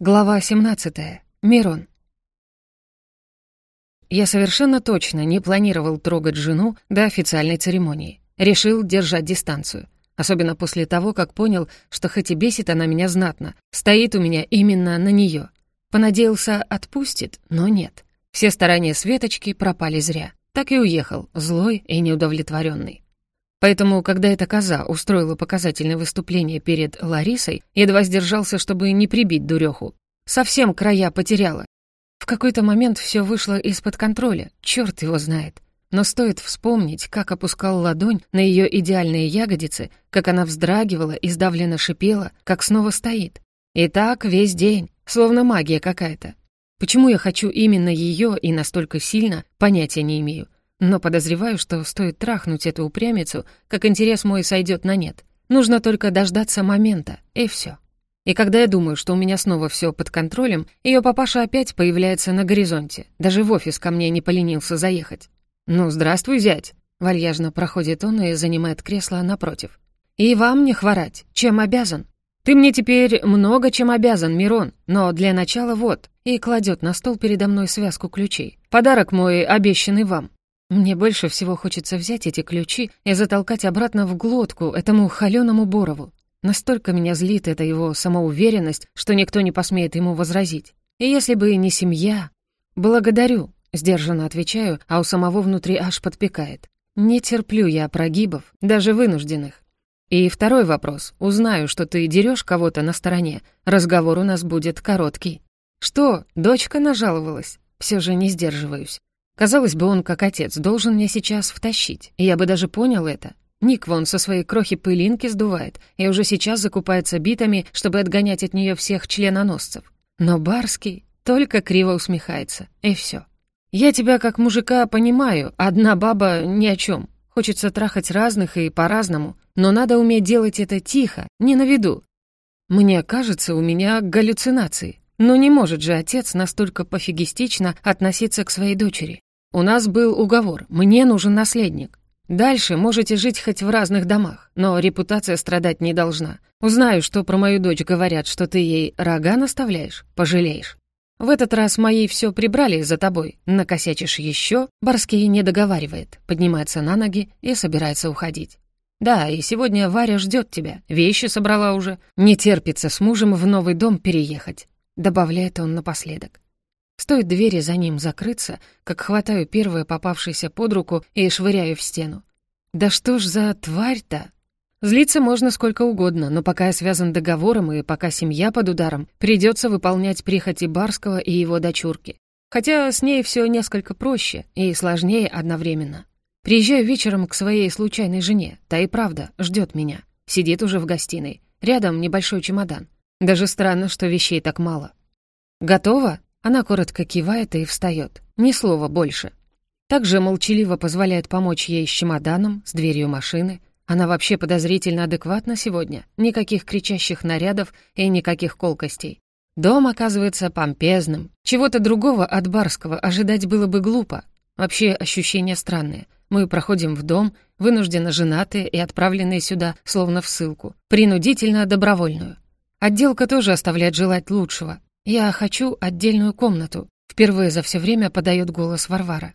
Глава 17. Мирон. Я совершенно точно не планировал трогать жену до официальной церемонии. Решил держать дистанцию. Особенно после того, как понял, что хоть и бесит она меня знатно, стоит у меня именно на нее. Понадеялся, отпустит, но нет. Все старания Светочки пропали зря. Так и уехал, злой и неудовлетворенный. Поэтому, когда эта коза устроила показательное выступление перед Ларисой, едва сдержался, чтобы не прибить дуреху. Совсем края потеряла. В какой-то момент все вышло из-под контроля, черт его знает. Но стоит вспомнить, как опускал ладонь на ее идеальные ягодицы, как она вздрагивала и сдавленно шипела, как снова стоит. И так весь день, словно магия какая-то. Почему я хочу именно ее и настолько сильно, понятия не имею но подозреваю, что стоит трахнуть эту упрямицу, как интерес мой сойдет на нет. Нужно только дождаться момента, и все. И когда я думаю, что у меня снова все под контролем, ее папаша опять появляется на горизонте. Даже в офис ко мне не поленился заехать. «Ну, здравствуй, зять!» Вальяжно проходит он и занимает кресло напротив. «И вам не хворать. Чем обязан?» «Ты мне теперь много чем обязан, Мирон, но для начала вот». И кладет на стол передо мной связку ключей. «Подарок мой обещанный вам. Мне больше всего хочется взять эти ключи и затолкать обратно в глотку этому холёному Борову. Настолько меня злит эта его самоуверенность, что никто не посмеет ему возразить. И если бы не семья... Благодарю, сдержанно отвечаю, а у самого внутри аж подпекает. Не терплю я прогибов, даже вынужденных. И второй вопрос. Узнаю, что ты дерешь кого-то на стороне, разговор у нас будет короткий. Что, дочка нажаловалась? Все же не сдерживаюсь. Казалось бы, он, как отец, должен мне сейчас втащить, и я бы даже понял это. Ник вон со своей крохи пылинки сдувает и уже сейчас закупается битами, чтобы отгонять от нее всех членоносцев. Но Барский только криво усмехается, и все. «Я тебя как мужика понимаю, одна баба ни о чем. Хочется трахать разных и по-разному, но надо уметь делать это тихо, не на виду. Мне кажется, у меня галлюцинации. Но не может же отец настолько пофигистично относиться к своей дочери. У нас был уговор, мне нужен наследник. Дальше можете жить хоть в разных домах, но репутация страдать не должна. Узнаю, что про мою дочь говорят, что ты ей рога наставляешь, пожалеешь. В этот раз моей все прибрали за тобой. Накосячишь еще, Барский не договаривает, поднимается на ноги и собирается уходить. Да, и сегодня Варя ждет тебя, вещи собрала уже, не терпится с мужем в новый дом переехать, добавляет он напоследок. Стоит двери за ним закрыться, как хватаю первое попавшееся под руку и швыряю в стену. Да что ж за тварь-то? Злиться можно сколько угодно, но пока я связан договором и пока семья под ударом, придется выполнять прихоти Барского и его дочурки. Хотя с ней все несколько проще и сложнее одновременно. Приезжаю вечером к своей случайной жене, та и правда ждет меня. Сидит уже в гостиной. Рядом небольшой чемодан. Даже странно, что вещей так мало. «Готово?» Она коротко кивает и встает. Ни слова больше. Также молчаливо позволяет помочь ей с чемоданом, с дверью машины. Она вообще подозрительно адекватна сегодня. Никаких кричащих нарядов и никаких колкостей. Дом оказывается помпезным. Чего-то другого от Барского ожидать было бы глупо. Вообще ощущения странные. Мы проходим в дом, вынужденно женатые и отправленные сюда, словно в ссылку. Принудительно добровольную. Отделка тоже оставляет желать лучшего. «Я хочу отдельную комнату», — впервые за все время подает голос Варвара.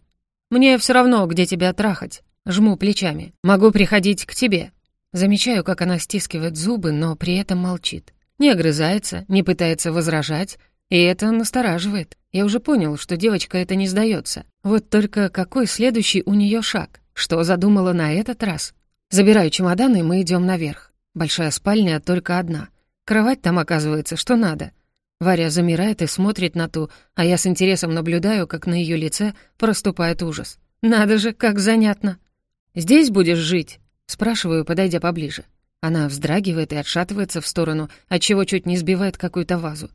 «Мне все равно, где тебя трахать». Жму плечами. «Могу приходить к тебе». Замечаю, как она стискивает зубы, но при этом молчит. Не огрызается, не пытается возражать, и это настораживает. Я уже понял, что девочка это не сдается. Вот только какой следующий у нее шаг? Что задумала на этот раз? Забираю чемоданы, и мы идем наверх. Большая спальня только одна. Кровать там, оказывается, что надо — Варя замирает и смотрит на ту, а я с интересом наблюдаю, как на ее лице проступает ужас. «Надо же, как занятно!» «Здесь будешь жить?» — спрашиваю, подойдя поближе. Она вздрагивает и отшатывается в сторону, отчего чуть не сбивает какую-то вазу.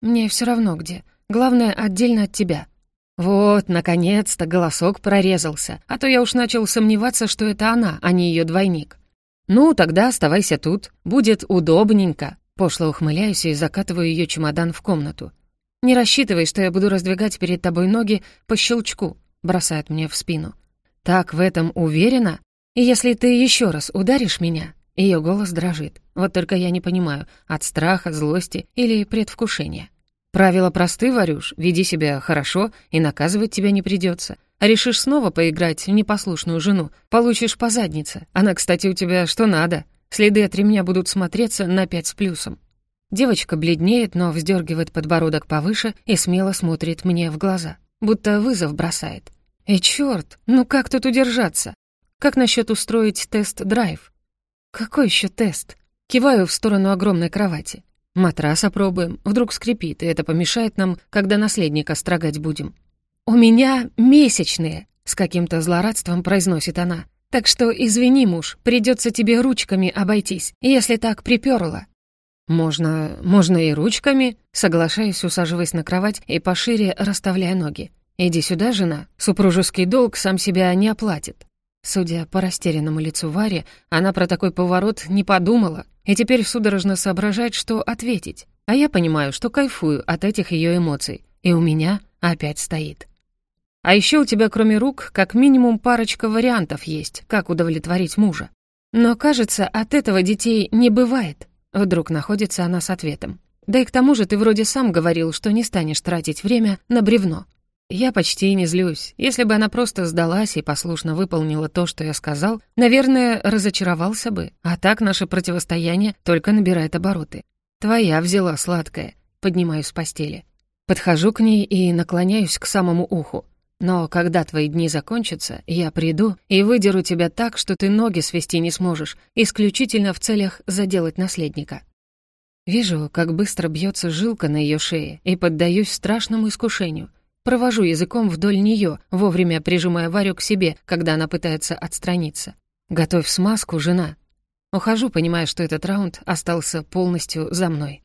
«Мне все равно где. Главное, отдельно от тебя». Вот, наконец-то голосок прорезался, а то я уж начал сомневаться, что это она, а не ее двойник. «Ну, тогда оставайся тут. Будет удобненько», Пошло ухмыляюсь и закатываю ее чемодан в комнату. «Не рассчитывай, что я буду раздвигать перед тобой ноги по щелчку», — бросает мне в спину. «Так в этом уверена? И если ты еще раз ударишь меня...» Ее голос дрожит. Вот только я не понимаю, от страха, злости или предвкушения. Правила просты, Варюш, веди себя хорошо, и наказывать тебя не придется. А решишь снова поиграть в непослушную жену, получишь по заднице. Она, кстати, у тебя что надо. Следы от ремня будут смотреться на пять с плюсом. Девочка бледнеет, но вздергивает подбородок повыше и смело смотрит мне в глаза, будто вызов бросает. И чёрт, ну как тут удержаться? Как насчет устроить тест-драйв? Какой еще тест? Киваю в сторону огромной кровати. Матрас опробуем, вдруг скрипит, и это помешает нам, когда наследника строгать будем. «У меня месячные», — с каким-то злорадством произносит она. «Так что извини, муж, придется тебе ручками обойтись, если так припёрло». «Можно... можно и ручками», — соглашаюсь, усаживаясь на кровать и пошире расставляя ноги. «Иди сюда, жена, супружеский долг сам себя не оплатит». Судя по растерянному лицу Вари, она про такой поворот не подумала и теперь судорожно соображает, что ответить. А я понимаю, что кайфую от этих ее эмоций, и у меня опять стоит. А еще у тебя, кроме рук, как минимум парочка вариантов есть, как удовлетворить мужа. Но, кажется, от этого детей не бывает. Вдруг находится она с ответом. Да и к тому же ты вроде сам говорил, что не станешь тратить время на бревно. Я почти не злюсь. Если бы она просто сдалась и послушно выполнила то, что я сказал, наверное, разочаровался бы. А так наше противостояние только набирает обороты. Твоя взяла сладкая. Поднимаюсь с постели. Подхожу к ней и наклоняюсь к самому уху. Но когда твои дни закончатся, я приду и выдеру тебя так, что ты ноги свести не сможешь, исключительно в целях заделать наследника. Вижу, как быстро бьется жилка на ее шее, и поддаюсь страшному искушению — Провожу языком вдоль нее, вовремя прижимая Варю к себе, когда она пытается отстраниться. «Готовь смазку, жена». Ухожу, понимая, что этот раунд остался полностью за мной.